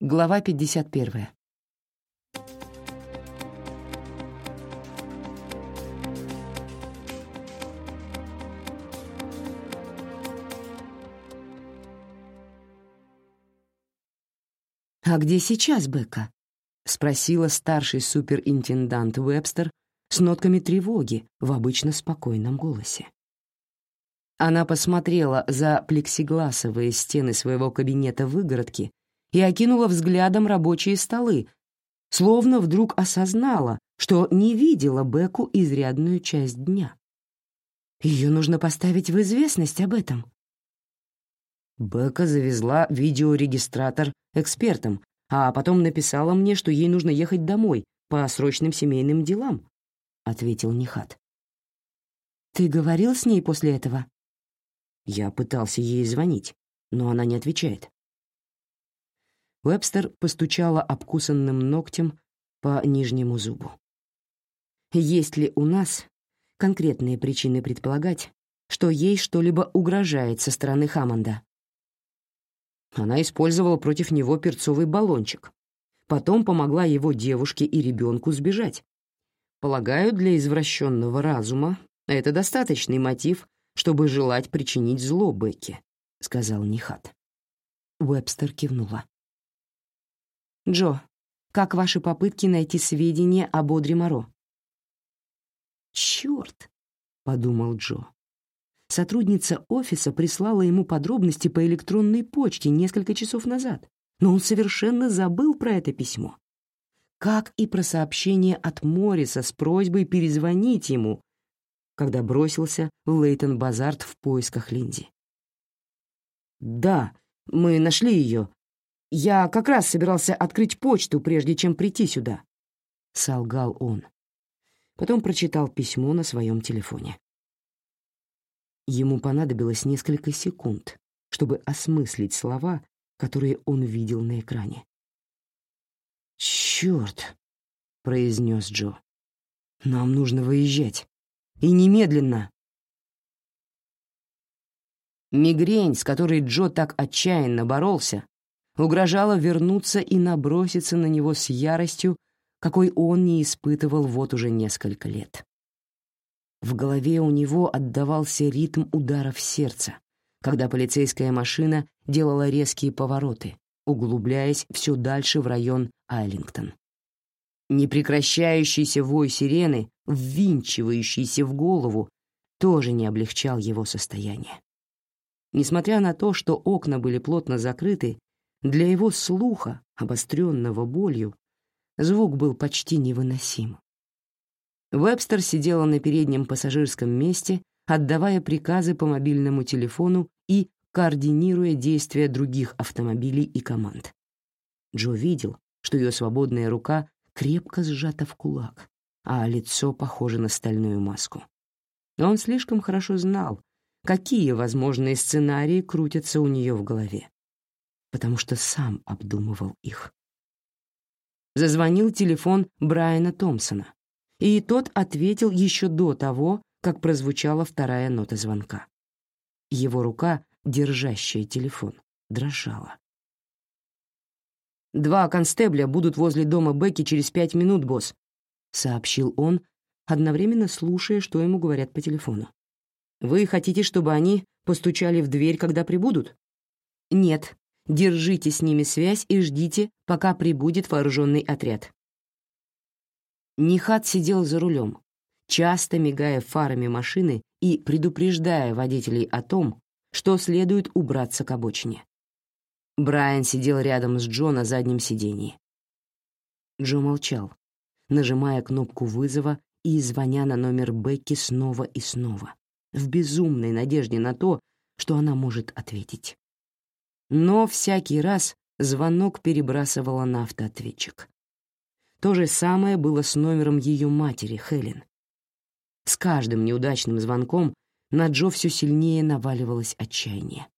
Глава 51. «А где сейчас Бека?» — спросила старший суперинтендант Уэбстер с нотками тревоги в обычно спокойном голосе. Она посмотрела за плексигласовые стены своего кабинета выгородки и окинула взглядом рабочие столы, словно вдруг осознала, что не видела Беку изрядную часть дня. Ее нужно поставить в известность об этом. Бека завезла видеорегистратор экспертам, а потом написала мне, что ей нужно ехать домой по срочным семейным делам, — ответил Нихат. «Ты говорил с ней после этого?» Я пытался ей звонить, но она не отвечает. Вебстер постучала обкусанным ногтем по нижнему зубу. «Есть ли у нас конкретные причины предполагать, что ей что-либо угрожает со стороны Хаммонда?» Она использовала против него перцовый баллончик. Потом помогла его девушке и ребенку сбежать. Полагаю, для извращенного разума это достаточный мотив, чтобы желать причинить зло Бекке, — сказал Нихат. Уэбстер кивнула. «Джо, как ваши попытки найти сведения об Одри Моро?» «Черт!» — подумал Джо. Сотрудница офиса прислала ему подробности по электронной почте несколько часов назад, но он совершенно забыл про это письмо. Как и про сообщение от Морриса с просьбой перезвонить ему, когда бросился в Лейтон-Базарт в поисках Линди. «Да, мы нашли ее. Я как раз собирался открыть почту, прежде чем прийти сюда», — солгал он. Потом прочитал письмо на своем телефоне. Ему понадобилось несколько секунд, чтобы осмыслить слова, которые он видел на экране. «Чёрт!» — произнес Джо. «Нам нужно выезжать. И немедленно!» Мигрень, с которой Джо так отчаянно боролся, угрожала вернуться и наброситься на него с яростью, какой он не испытывал вот уже несколько лет. В голове у него отдавался ритм ударов сердца, когда полицейская машина делала резкие повороты, углубляясь все дальше в район Айлингтон. Непрекращающийся вой сирены, ввинчивающийся в голову, тоже не облегчал его состояние. Несмотря на то, что окна были плотно закрыты, для его слуха, обостренного болью, звук был почти невыносим. Вебстер сидела на переднем пассажирском месте, отдавая приказы по мобильному телефону и координируя действия других автомобилей и команд. Джо видел, что ее свободная рука крепко сжата в кулак, а лицо похоже на стальную маску. Но он слишком хорошо знал, какие возможные сценарии крутятся у нее в голове, потому что сам обдумывал их. Зазвонил телефон Брайана Томпсона, и тот ответил еще до того, как прозвучала вторая нота звонка. Его рука, держащая телефон, дрожала. «Два констебля будут возле дома Бекки через пять минут, босс», — сообщил он, одновременно слушая, что ему говорят по телефону. «Вы хотите, чтобы они постучали в дверь, когда прибудут?» «Нет. Держите с ними связь и ждите, пока прибудет вооруженный отряд. Нихат сидел за рулем, часто мигая фарами машины и предупреждая водителей о том, что следует убраться к обочине. Брайан сидел рядом с Джо на заднем сидении. Джо молчал, нажимая кнопку вызова и звоня на номер Бекки снова и снова, в безумной надежде на то, что она может ответить. Но всякий раз звонок перебрасывала на автоответчик. То же самое было с номером ее матери, Хелен. С каждым неудачным звонком на Джо все сильнее наваливалось отчаяние.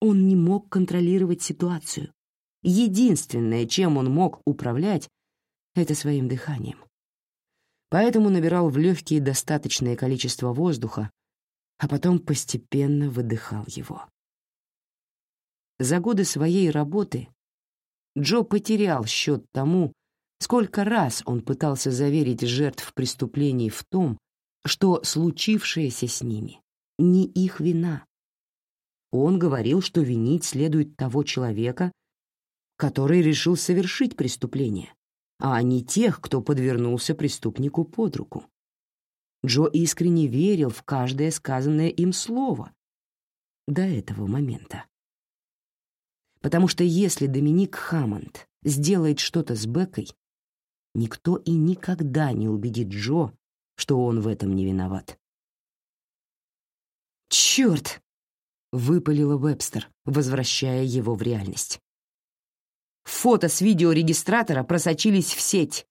Он не мог контролировать ситуацию. Единственное, чем он мог управлять, это своим дыханием. Поэтому набирал в легкие достаточное количество воздуха, а потом постепенно выдыхал его. За годы своей работы Джо потерял счет тому, сколько раз он пытался заверить жертв преступлений в том, что случившееся с ними не их вина. Он говорил, что винить следует того человека, который решил совершить преступление, а не тех, кто подвернулся преступнику под руку. Джо искренне верил в каждое сказанное им слово до этого момента. Потому что если Доминик Хаммонд сделает что-то с Беккой, никто и никогда не убедит Джо, что он в этом не виноват. «Чёрт!» — выпалила Вебстер, возвращая его в реальность. Фото с видеорегистратора просочились в сеть.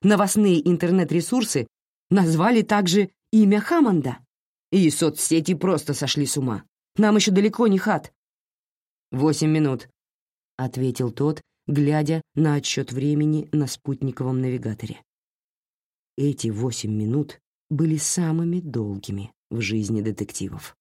Новостные интернет-ресурсы назвали также имя Хаммонда. И соцсети просто сошли с ума. Нам еще далеко не хат. «Восемь минут», — ответил тот, глядя на отсчет времени на спутниковом навигаторе. Эти восемь минут были самыми долгими в жизни детективов.